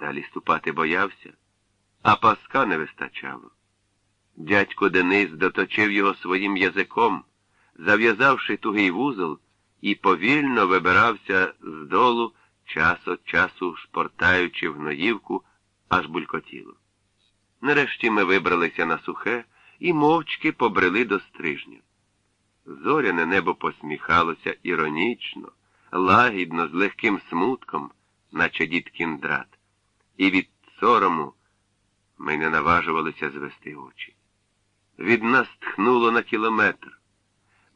Далі ступати боявся, а паска не вистачало. Дядько Денис доточив його своїм язиком, зав'язавши тугий вузол, і повільно вибирався з долу, час від часу шпортаючи в гноївку, аж булькотіло. Нарешті ми вибралися на сухе і мовчки побрели до стрижня. Зоряне небо посміхалося іронічно, лагідно, з легким смутком, наче дід кіндрат, і від сорому ми не наважувалися звести очі. Від нас тхнуло на кілометр.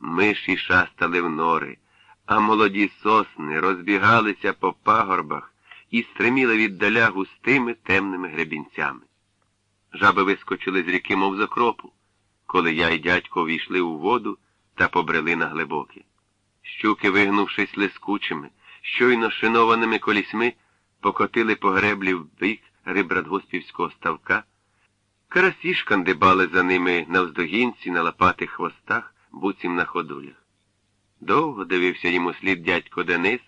Миші шастали в нори, а молоді сосни розбігалися по пагорбах і стриміли віддаля густими темними гребінцями. Жаби вискочили з ріки, мов з окропу, коли я і дядько війшли у воду та побрели на глибоке. Щуки, вигнувшись лискучими, щойно шинованими колісьми, покотили по греблі в бік рибрадгоспівського ставка. Карасі шкандибали за ними навздогінці на лопатих хвостах, буцім на ходулях. Довго дивився йому слід дядько Денис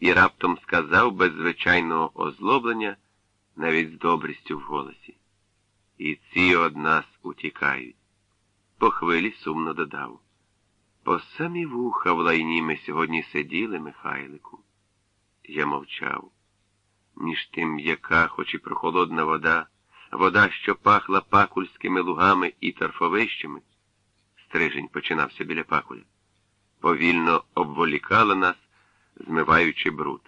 і раптом сказав без звичайного озлоблення, навіть з добрістю в голосі. І ці од нас утікають. По хвилі сумно додав. По самі вуха в лайні ми сьогодні сиділи, Михайлику. Я мовчав. Між тим м'яка, хоч і прохолодна вода, вода, що пахла пакульськими лугами і торфовищами. Стрижень починався біля пакуля. Повільно обволікала нас, змиваючи бруд.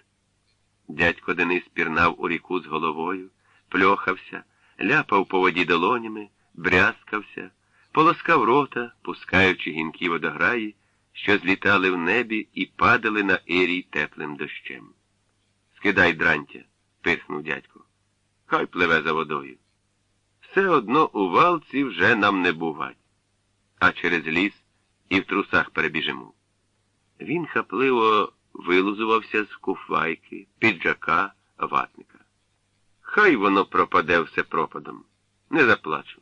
Дядько Денис пірнав у ріку з головою, пльохався, ляпав по воді долонями, брязкався, полоскав рота, пускаючи гінкі водограї, що злітали в небі і падали на ерій теплим дощем. Скидай дрантя, писнув дядько. Хай пливе за водою. Все одно у валці вже нам не бувать, а через ліс і в трусах перебіжимо. Він хапливо вилузувався з куфайки, піджака, ватника. Хай воно пропаде все пропадом. Не заплачу.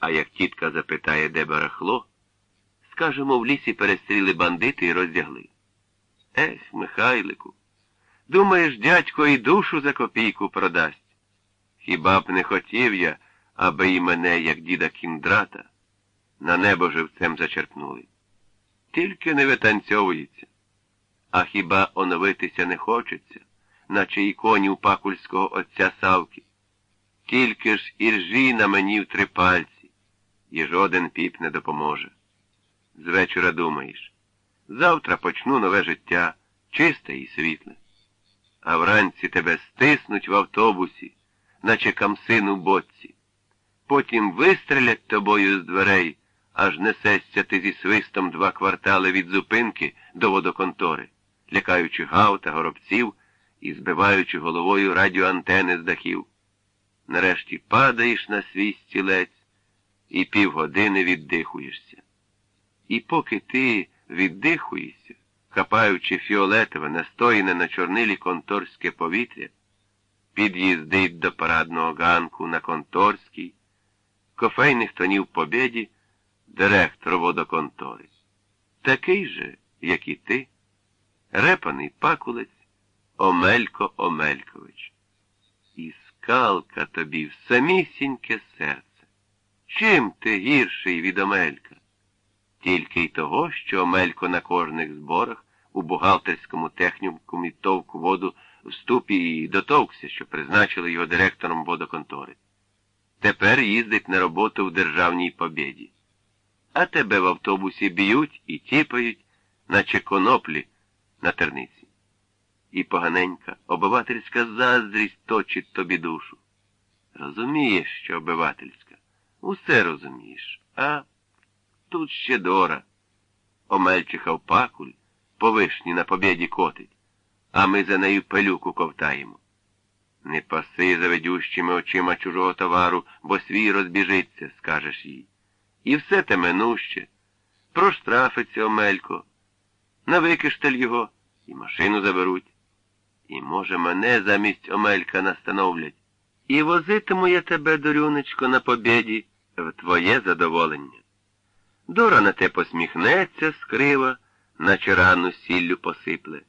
А як тітка запитає, де барахло, скажемо, в лісі перестріли бандити і роздягли. Ех, Михайлику, думаєш, дядько і душу за копійку продасть? Хіба б не хотів я, аби і мене, як діда кіндрата, на небо живцем зачерпнули? Тільки не витанцьовується. А хіба оновитися не хочеться, наче і коні у пакульського отця Савки? Тільки ж іржі на мені в три пальці, і жоден піп не допоможе. З вечора думаєш, завтра почну нове життя, чисте і світле. А вранці тебе стиснуть в автобусі, наче камсин у боці. Потім вистрелять тобою з дверей, аж несешся ти зі свистом два квартали від зупинки до водоконтори, лякаючи гав та горобців і збиваючи головою радіоантени з дахів. Нарешті падаєш на свій стілець і півгодини віддихуєшся. І поки ти віддихуєшся, хапаючи фіолетове, настояне на чорнилі конторське повітря, під'їздить до парадного ганку на конторській, кофейних тонів побєді, директор водоконтори. Такий же, як і ти, репаний пакулець Омелько Омелькович. І скалка тобі в самісіньке серце. Чим ти гірший від Омелька? Тільки й того, що Омелько на кожних зборах у бухгалтерському технікумі товк воду в ступі і дотовкся, що призначили його директором водоконтори. Тепер їздить на роботу в державній побєді. А тебе в автобусі б'ють і тіпають, наче коноплі на терниці. І поганенька, обивательська заздрість точить тобі душу. Розумієш, що обивательська, усе розумієш, а тут ще дора. Омельчиха в пакуль, по вишні на побєді котить, а ми за нею пилюку ковтаємо. Не паси заведющими очима чужого товару, бо свій розбіжиться, скажеш їй. І все те минуще. Проштрафиться Омелько, навикиштель його і машину заберуть. І, може, мене замість Омелька настановлять. І возитиму я тебе, дорюнечко, на побєді в твоє задоволення. Дора на те посміхнеться скрива, наче рану сіллю посипле,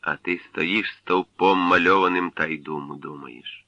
а ти стоїш стовпом мальованим та й думу думаєш.